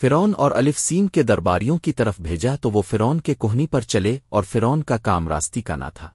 فرون اور الف سین کے درباریوں کی طرف بھیجا تو وہ فرون کے کوہنی پر چلے اور فرون کا کام راستی کا نہ تھا۔